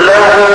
إلا